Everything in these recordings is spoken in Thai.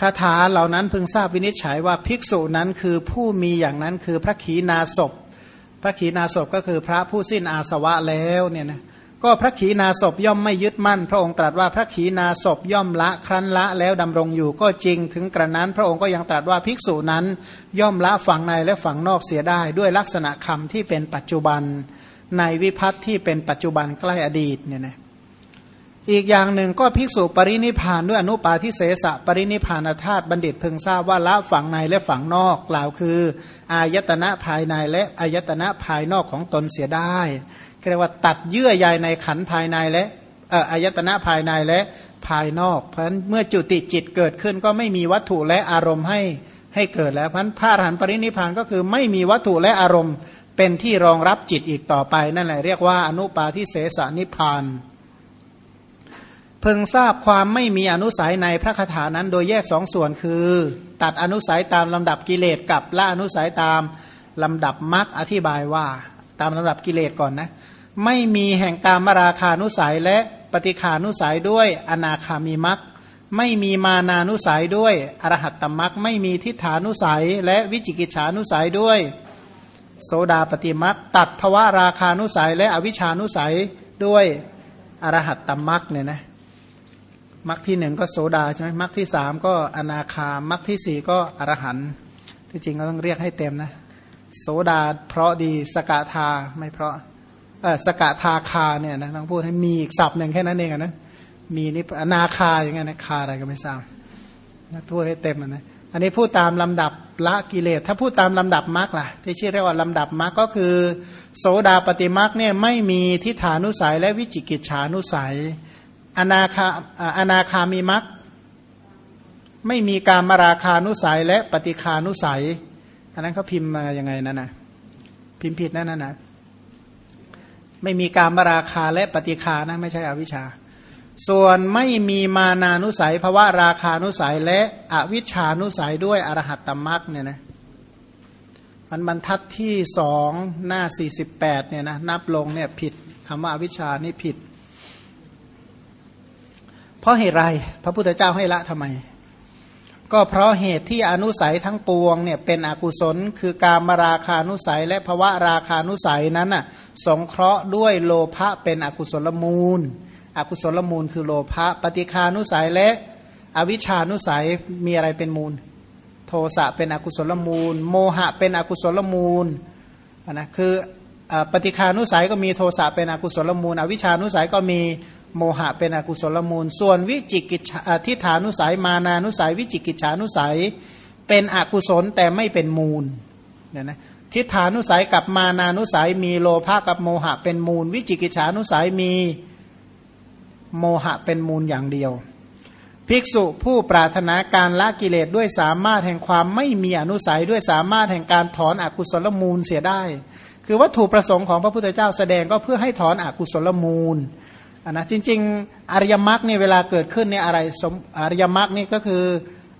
คาถาเหล่านั้นพึงทราบวินิจฉัยว่าภิกษุนั้นคือผู้มีอย่างนั้นคือพระขีณาสพ พระขีณาสพก็คือพระผู้สิ้นอาสวะแล้วเนี่ยนะก็พระขีณาสพย่อมไม่ยึดมั่น พระองค์ตรัสว่าพระขีณาสพย่อมละครั้นละแล้วดำรงอยู่ก็จริงถึงกระนั้น พระองค์ก็ยังตรัสว่าภิกษุนั้น ย่อมละฝั่งในและฝั่งนอกเสียได้ ด้วยลักษณะคำที่เป็นปัจจุบันในวิพัฒน์ที่เป็นปัจจุบันใกล้อดีตเนี่ยนะ อีกอย่างหนึ่งก็ภิกษุปรินิพานด้วยอนุปาทิเสสะปรินิพานธาตุบัณฑิตพึงทราบว่าละฝั่งในและฝั่งนอกกล่าวคือ อายตนะภายในและอายตนะภายนอกของตนเสียได้เรียกว่าตัดเยื่อใยในขันภายในและอายตนะภายในและภายนอก เพราะฉะนั้นเมื่อจุติจิตเกิดขึ้นก็ไม่มีวัตถุและอารมณ์ให้ให้เกิดแล้วเพราะฉะนั้นพระอรหันต์ปรินิพานก็คือไม่มีวัตถุและอารมณ์เป็นที่รองรับจิตอีกต่อไปนั่นแหละเรียกว่าอนุปาทิเสสนิพาน พิ่งทราบความไม่มีอนุสัยในพระคาถานั้นโดยแยกสองส่วนคือ ตัดอนุสัยตามลำดับกิเลสกับละอนุสัยตามลำดับมรรคอธิบายว่า ตามลำดับกิเลสก่อนนะไม่มีแห่งการมราคานุสัยและปฏิขานุสัยด้วยอนาคามีมรรคไม่มีมานานุสัยด้วยอรหัตตมรรคไม่มีทิฏฐานุสัย และวิจิกิจฉานุสัยด้วย โสดาปฏิมักตัดภวะราคานุสัย และอวิชานุสัยด้วยอรหัตตมักเนี่ยนะ มักที่หนึ่งก็โสดาใช่ไหมมักที่สามก็อนาคามักที่สี่ก็อรหันที่จริงก็ต้องเรียกให้เต็มนะ โสดาเพราะดีสกทาไม่เพราะเออสกทาคาเนี่ยนะต้องพูดให้มีอีกศัพท์หนึ่งแค่นั้นเองนะมีนี่อนาคาอย่างเงี้ยนะคาอะไรก็ไม่ทราบพูดให้เต็มนะอันนี้พูดตามลำดับละกิเลส ถ้าพูดตามลำดับมรรคล่ะ ที่ชื่อเรียกว่าลำดับมรรคก็คือ โสดาปฏิมรรคเนี่ยไม่มีทิฏฐานุสัยและวิจิกิจฉานุสัย อนาคาอนาคามีมรรคไม่มีการมาราคานุสัยและปฏิคานุสัย อันนั้นเขาพิมพ์มายังไงนั่นนะพิมพ์ผิดนั่นนะนะไม่มีการมาราคาและปฏิคานะไม่ใช่อวิชชา ส่วนไม่มีมานานุสัยภาวะราคานุสัยและอวิชชานุสัยด้วยอรหัตตมรักเนี่ยนะมันบรรทัดที่สองหน้าสี่สิบแปดเนี่ยนะนับลงเนี่ยผิดคำว่าอวิชชานี่ผิด เพราะเหตุไรพระพุทธเจ้าให้ละทำไม ก็เพราะเหตุที่อนุสัยทั้งปวงเนี่ยเป็นอกุศล คือการมาราคานุสัย และภวะราคานุสัยนั้นน่ะสงเคราะห์ด้วยโลภะเป็นอกุศลมูล อกุศลมูลคือโลภะปฏิคานุสัยและอวิชานุสัยมีอะไรเป็นมูล โทสะเป็นอกุศลมูล โมหะเป็นอกุศลมูลนะคือปฏิคานุสัยก็มีโทสะเป็นอกุศลมูล อวิชานุสัยก็มี โมหะเป็นอกุศลมูล ส่วนวิจิกิจทิฏฐานุสัยมานานุสัย วิจิกิจฉานุสัย เป็นอกุศลแต่ไม่เป็นมูลเนี่ยนะทิฏฐานุสัยกับมานานุสัย มีโลภะกับโมหะเป็นมูล วิจิกิจฉานุสัยมีโมหะเป็นมูลอย่างเดียว ภิกษุผู้ปรารถนาการละกิเลสด้วยสามารถแห่งความไม่มีอนุสัยด้วยสามารถแห่งการถอนอกุศลมูลเสียได้ คือวัตถุประสงค์ของพระพุทธเจ้าแสดงก็เพื่อให้ถอนอกุศลมูล นนะจริง ๆ อริยมรรคเนี่ยเวลาเกิดขึ้นเนี่ยอะไรสมอริยมรรคนี่ก็คือ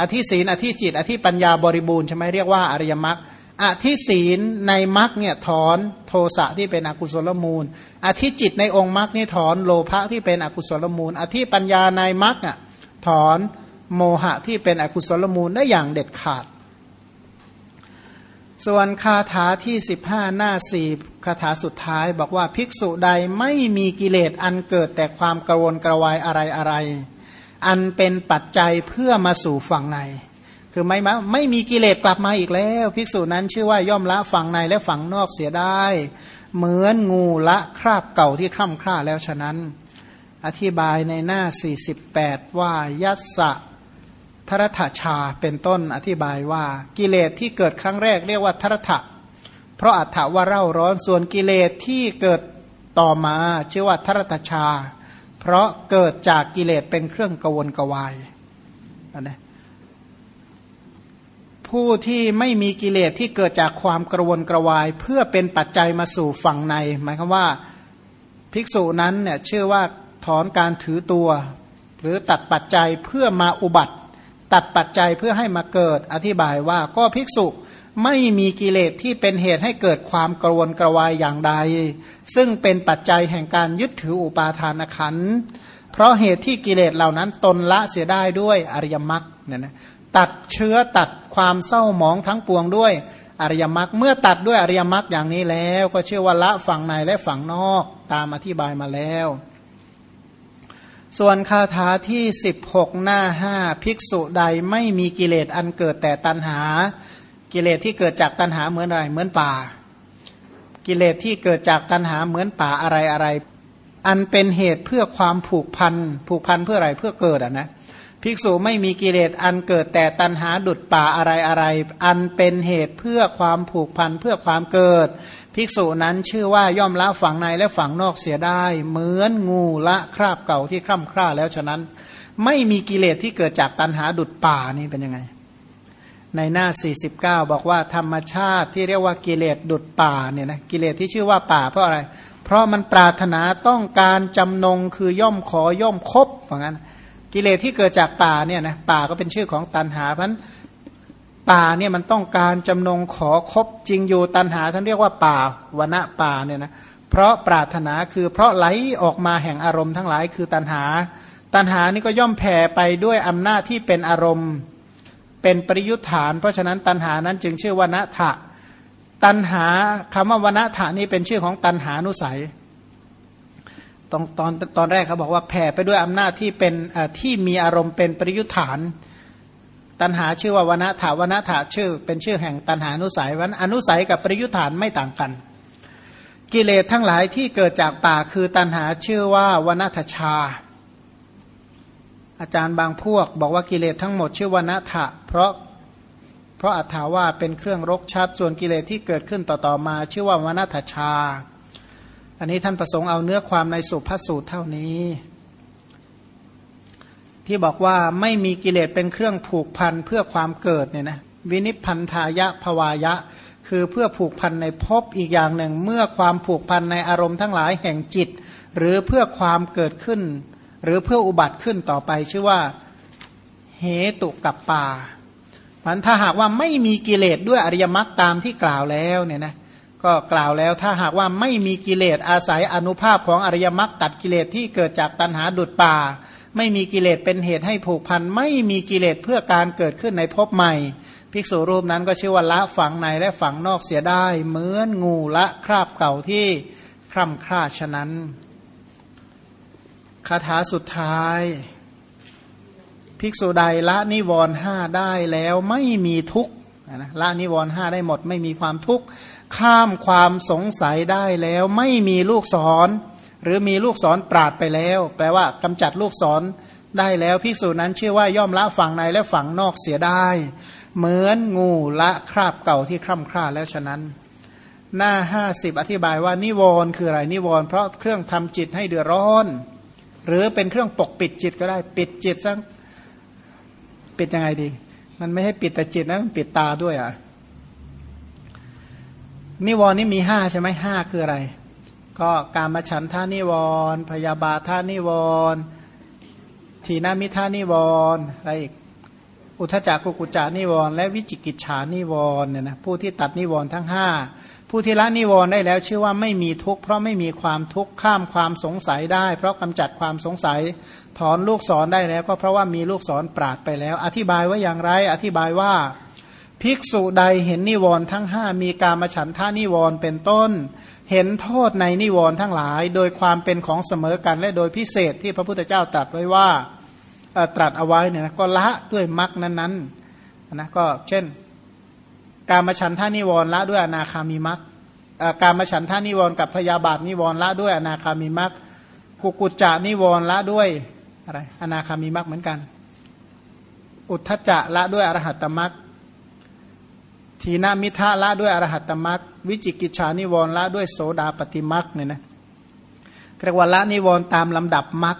อธิศีนอธิจิต อธิปัญญาบริบูรณ์ใช่ไหมเรียกว่าอริยมรรคอธิศีลในมรรคเนี่ยถอนโทสะที่เป็นอกุศลมูล อธิจิตในองค์มรรคนี่ถอนโลภะที่เป็นอกุศลมูล อธิปัญญาในมรรคอะถอนโมหะที่เป็นอกุศลมูลได้อย่างเด็ดขาด ส่วนคาถาที่ 15 หน้าสี่คาถาสุดท้าย บอกว่าภิกษุใดไม่มีกิเลสอันเกิดแต่ความกระวนกระวายอะไรอะไร อันเป็นปัจจัยเพื่อมาสู่ฝั่งใน คือไม่ไม่มีกิเลสกลับมาอีกแล้ว ภิกษุนั้นชื่อว่าย่อมละฝั่งในและฝั่งนอกเสียได้ เหมือนงูละคราบเก่าที่คร่ำคร่าแล้วฉะนั้น อธิบายในหน้า 48 ว่ายัสสะ ทรถชาเป็นต้นอธิบายว่ากิเลสที่เกิดครั้งแรกเรียกว่าทรถะเพราะอัฏฐว่าเร่าร้อนส่วนกิเลสที่เกิดต่อมาชื่อว่าทรถชา เพราะเกิดจากกิเลสเป็นเครื่องกวนกวายนะผู้ที่ไม่มีกิเลสที่เกิดจากความกระวนกระวาย เพื่อเป็นปัจจัยมาสู่ฝั่งใน หมายความว่าภิกษุนั้นเนี่ยเชื่อว่าถอนการถือตัว หรือตัดปัจจัยเพื่อมาอุบัติ ตัดปัจจัยเพื่อให้มาเกิดอธิบายว่าก็ภิกษุไม่มีกิเลสที่เป็นเหตุให้เกิดความกระวนกระวายอย่างใด ซึ่งเป็นปัจจัยแห่งการยึดถืออุปาทานขันเพราะเหตุที่กิเลสเหล่านั้นตนละเสียได้ด้วยอริยมรรคเนี่ยนะตัดเชื้อตัดความเศร้าหมองทั้งปวงด้วยอริยมรรคเมื่อตัดด้วยอริยมรรคอย่างนี้แล้ว ก็เชื่อว่าละฝั่งในและฝั่งนอกตามอธิบายมาแล้ว ส่วนคาถาที่ 16 หน้าห้าภิกษุใดไม่มีกิเลสอันเกิดแต่ตัณหา กิเลสที่เกิดจากตัณหาเหมือนอะไรเหมือนป่า กิเลสที่เกิดจากตัณหาเหมือนป่าอะไรอะไร อันเป็นเหตุเพื่อความผูกพันผูกพันเพื่ออะไรเพื่อเกิดอะนะ ภิกษุไม่มีกิเลสอันเกิดแต่ตัณหาดุดป่าอะไรอะไร อันเป็นเหตุเพื่อความผูกพันเพื่อความเกิด ภิกษุนั้นชื่อว่าย่อมละฝังในและฝังนอกเสียได้ เหมือนงูละคราบเก่าที่คร่ำคร่าแล้วฉะนั้น ไม่มีกิเลสที่เกิดจากตัณหาดุดป่านี่เป็นยังไง ในหน้า 49 บอกว่าธรรมชาติที่เรียกว่ากิเลสดุดป่าเนี่ยนะกิเลสที่ชื่อว่าป่าเพราะอะไร เพราะมันปรารถนาต้องการจำนงคือย่อมขอย่อมคบว่างั้นกิ กิเลสที่เกิดจากป่าเนี่ยนะป่าก็เป็นชื่อของตันหาเพราะป่าเนี่ยมันต้องการจำนงขอคบจริงอยู่ตันหาท่านเรียกว่าป่าวณะป่าเนี่ยนะเพราะปรารถนาคือเพราะไหลออกมาแห่งอารมณ์ทั้งหลายคือตันหา ตันหานี่ก็ย่อมแผ่ไปด้วยอำนาจที่เป็นอารมณ์เป็นปริยุทธาน เพราะฉะนั้นตันหานั้นจึงชื่อวณะถะตันหาคำว่าวณะถะนี่เป็นชื่อของตันหานุสัย ตอนตอนตอนแรกเขาบอกว่าแผ่ไปด้วยอำนาจที่เป็นที่มีอารมณ์เป็นปริยุทธาน ตันหาชื่อว่าวณถาวณถาชื่อ เป็นชื่อแห่งตันหานุสัยวันอนุสัยกับปริยุทธานไม่ต่างกัน กิเลสทั้งหลายที่เกิดจากป่าคือตันหาชื่อว่าวณทชา อาจารย์บางพวกบอกว่ากิเลสทั้งหมดชื่อวณถะเพราะเพราะอัตถาว่าเป็นเครื่องรกชัดส่วนกิเลสที่เกิดขึ้นต่อๆมา ชื่อว่าวณทชา อันนี้ท่านประสงค์เอาเนื้อความในสุภาสูตรเท่านี้ ที่บอกว่าไม่มีกิเลสเป็นเครื่องผูกพันเพื่อความเกิดเนี่ยนะวินิพันธายะภวายะ คือเพื่อผูกพันในภพอีกอย่างหนึ่ง เมื่อความผูกพันในอารมณ์ทั้งหลายแห่งจิต หรือเพื่อความเกิดขึ้น หรือเพื่ออุบัติขึ้นต่อไปชื่อว่าเหตุกับป่ามันถ้าหากว่าไม่มีกิเลสด้วยอริยมรรคตามที่กล่าวแล้วเนี่ยนะ ก็กล่าวแล้วถ้าหากว่าไม่มีกิเลสอาศัยอนุภาพของอริยมรรคตัดกิเลสที่เกิดจากตัณหาดุดป่า ไม่มีกิเลสเป็นเหตุให้ผูกพัน ไม่มีกิเลสเพื่อการเกิดขึ้นในภพใหม่ ภิกษุรูปนั้นก็ชื่อว่าละฝังในและฝังนอกเสียได้ เหมือนงูละคราบเก่าที่คร่ำคร่าฉะนั้นคาถาสุดท้าย ภิกษุใดละนิวรห้าได้แล้วไม่มีทุกข์ ละนิวรณ์ห้าได้หมด ไม่มีความทุกข์ข้ามความสงสัยได้แล้ว ไม่มีลูกศร หรือมีลูกศรปราดไปแล้ว แปลว่ากำจัดลูกศรได้แล้วพิสูจนั้นเชื่อว่าย่อมละฝั่งในและฝั่งนอกเสียได้ เหมือนงูละคราบเก่าที่คร่ำคร่าแล้วฉะนั้น หน้าห้าสิบอธิบายว่านิวรณ์คืออะไรนิวรณ์เพราะเครื่องทำจิตให้เดือดร้อน หรือเป็นเครื่องปกปิดจิตก็ได้ปิดจิตซะปิดยังไงดี มันไม่ให้ปิดแต่จิตนะมันปิดตาด้วยอะนิวรณ์นี่มีห้าใช่ไหมห้าคืออะไร ก็การมาฉันท่านิวรณ์พยาบาทท่านิวรณ์ทีนามิท่านิวรณ์อะไรอีกอุทจักกุกุจานิวรณ์และวิจิกิจฉานิวรณ์เนี่ยนะผู้ที่ตัดนิวรณ์ทั้งห้า ผู้ที่ละนิวรณ์ได้แล้วชื่อว่าไม่มีทุกข์เพราะไม่มีความทุกข์ข้ามความสงสัยได้ เพราะกำจัดความสงสัยถอนลูกศรได้แล้ว ก็เพราะว่ามีลูกศรปราดไปแล้ว อธิบายว่าอย่างไร อธิบายว่า ภิกษุใดเห็นนิวรณ์ทั้งห้ามีการมาฉันท่านิวรณ์เป็นต้น เห็นโทษในนิวรณ์ทั้งหลาย โดยความเป็นของเสมอกันและโดยพิเศษที่พระพุทธเจ้าตรัสไว้ว่าตรัสเอาไว้เนี่ยนะก็ละด้วยมรรคนั้นๆนะก็เช่น การมาฉันท่านิวรละด้วยอนาคามีมรรคการมาฉันท่านิวรกับพยาบาทนิวรละด้วยอนาคามีมรรคกุกุจจานิวรละด้วยอะไรอนาคามีมรรคเหมือนกัน อุทธจะละด้วยอรหัตตมรรคทีนามิทะละด้วยอรหัตตมักวิจิกิจฉานิวรละด้วยโสดาปฏิมักเนี่ยนะเรียกว่าละนิวรตามลำดับมัก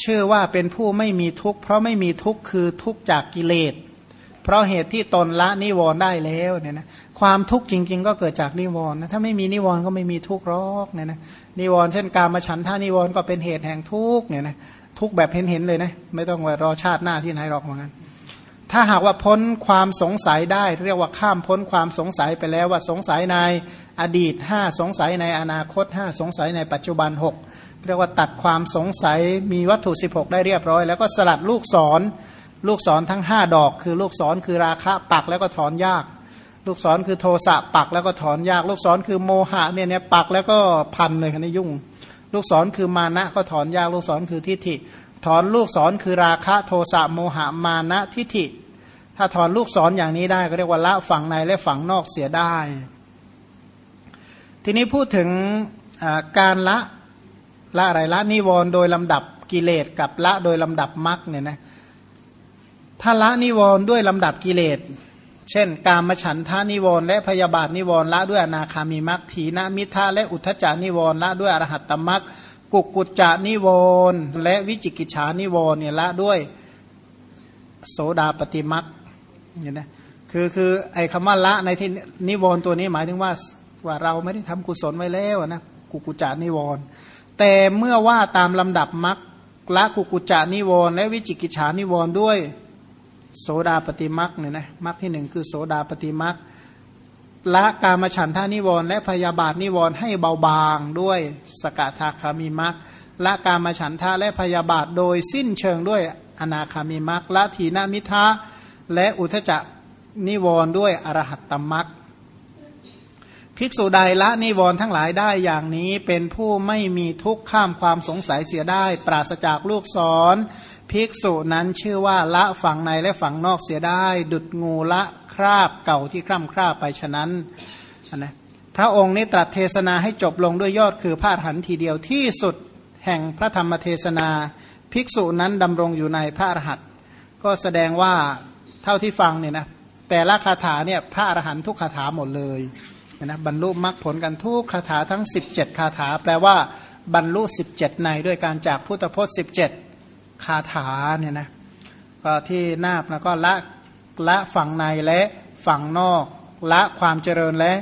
เชื่อว่าเป็นผู้ไม่มีทุกข์เพราะไม่มีทุกข์คือทุกข์จากกิเลส เพราะเหตุที่ตนละนิวรณ์ได้แล้วเนี่ยนะความทุกข์จริง ๆ ก็เกิดจากนิวรณ์นะถ้าไม่มีนิวรณ์ก็ไม่มีทุกข์หรอกเนี่ยนะนิวรณ์เช่นการมาฉันท่านิวรณ์ก็เป็นเหตุแห่งทุกข์เนี่ยนะทุกข์แบบเห็นๆเลยนะไม่ต้องรอชาติหน้าที่ไหนหรอกเหมือนกันถ้าหากว่าพ้นความสงสัยได้ เรียกว่าข้ามพ้นความสงสัยไปแล้วว่าสงสัยในอดีตห้าสงสัยในอนาคตห้าสงสัยในปัจจุบันหกเรียกว่าตัดความสงสัยมีวัตถุ 16 ได้เรียบร้อย แล้วก็สลัดลูกศร ลูกศรทั้งห้าดอก คือลูกศรคือราคะปักแล้วก็ถอนยาก ลูกศรคือโทสะปักแล้วก็ถอนยาก ลูกศรคือโมหะเนี่ยเนี่ยปักแล้วก็พันเลยคันนี้ยุ่ง ลูกศรคือมานะก็ถอนยาก ลูกศรคือทิฏฐิ ถอนลูกศรคือราคะโทสะโมหะมานะทิฏฐิ ถ้าถอนลูกศรอย่างนี้ได้ก็เรียกว่าละฝั่งในและฝั่งนอกเสียได้ ทีนี้พูดถึงการละละอะไรละนิวรณ์โดยลำดับกิเลสกับละโดยลำดับมรรคเนี่ยนะ ถ้าละนิวรณ์ด้วยลำดับกิเลส เช่น กามฉันทานิวรณ์และพยาบาทนิวรณ์ละด้วยอนาคามีมรรคถีนมิทาและอุทจานิวรณ์ละด้วยอรหัตตมรรคกุกกุจจานิวรณ์และวิจิกิจฉานิวรณ์เนี่ยละด้วยโสดาปฏิมรรคเนี่ยนะคือคือไอ้คำว่าละในที่นิวรณ์ตัวนี้หมายถึงว่าว่าเราไม่ได้ทำกุศลไว้แล้วนะกุกุจจานิวรณ์แต่เมื่อว่าตามลำดับมรรคละกุกุจจานิวรณ์และวิจิกิจฉานิวรณ์ด้วย โสดาปฏิมักเนี่ยนะมักที่หนึ่งคือโสดาปฏิมักละกามฉันทานิวรณ์และพยาบาทนิวรณ์ให้เบาบางด้วยสกทาคามีมักละกามฉันทะและพยาบาทโดยสิ้นเชิงด้วยอนาคามีมักละทีนามิทะและอุทจักนิวรณ์ด้วยอรหัตตมักภิกษุใดละนิวรณ์ทั้งหลายได้อย่างนี้เป็นผู้ไม่มีทุกข์ข้ามความสงสัยเสียได้ ปราศจากลูกศร ภิกษุนั้นชื่อว่าละฝั่งในและฝั่งนอกเสียได้ ดุดงูละคราบเก่าที่คร่ำคราบไปฉะนั้นนะพระองค์นี้ตรัสเทศนาให้จบลงด้วยยอดคือพาดหันทีเดียวที่สุดแห่งพระธรรมเทศนา ภิกษุนั้นดำรงอยู่ในพระอรหันต์ก็แสดงว่าเท่าที่ฟังเนี่ยนะแต่ละคาถาเนี่ยพระอรหันต์ทุกคาถาหมดเลยนะบรรลุมรรคผลกันทุกคาถาทั้ง 17 คาถา แปลว่าบรรลุ 17 ในด้วยการจากพุทธพจน์17 คาถาเนี่ยนะก็ที่นาบแล้วก็ละละฝั่งในและฝั่งนอก ละความเจริญและ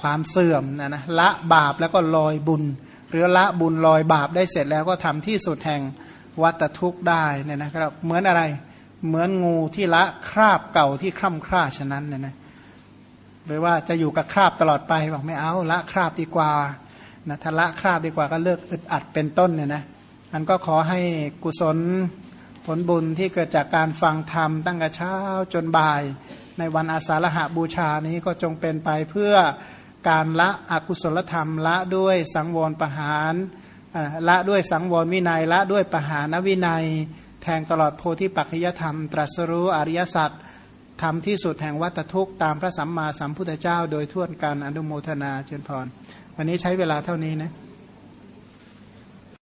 ความเสื่อมนะนะละบาปแล้วก็ลอยบุญ หรือละบุญลอยบาปได้เสร็จแล้วก็ทำที่สุดแห่งวัตทุกข์ได้เนี่ยนะครับเหมือนอะไรเหมือนงูที่ละคราบเก่าที่คร่ำคร่าฉะนั้นเนี่ยนะหรือว่าจะอยู่กับคราบตลอดไปบอกไม่เอาละคราบดีกว่านะถ้าละคราบดีกว่าก็เลิกอึดอัดเป็นต้นเนี่ยนะ อันก็ขอให้กุศลผลบุญที่เกิดจากการฟังธรรมตั้งแต่เช้าจนบ่าย ในวันอาสาฬหาบูชานี้ก็จงเป็นไปเพื่อการละอกุศลธรรมละด้วยสังวรประหารละด้วยสังวรวินัยละด้วยประหารวินัย แทงตลอดโพธิปัจจยธรรม ตรัสรู้อริยสัจทำที่สุดแห่งวัตทุกข์ตามพระสัมมาสัมพุทธเจ้า โดยทั่วกันอนุโมทนาเจริญพร วันนี้ใช้เวลาเท่านี้นะ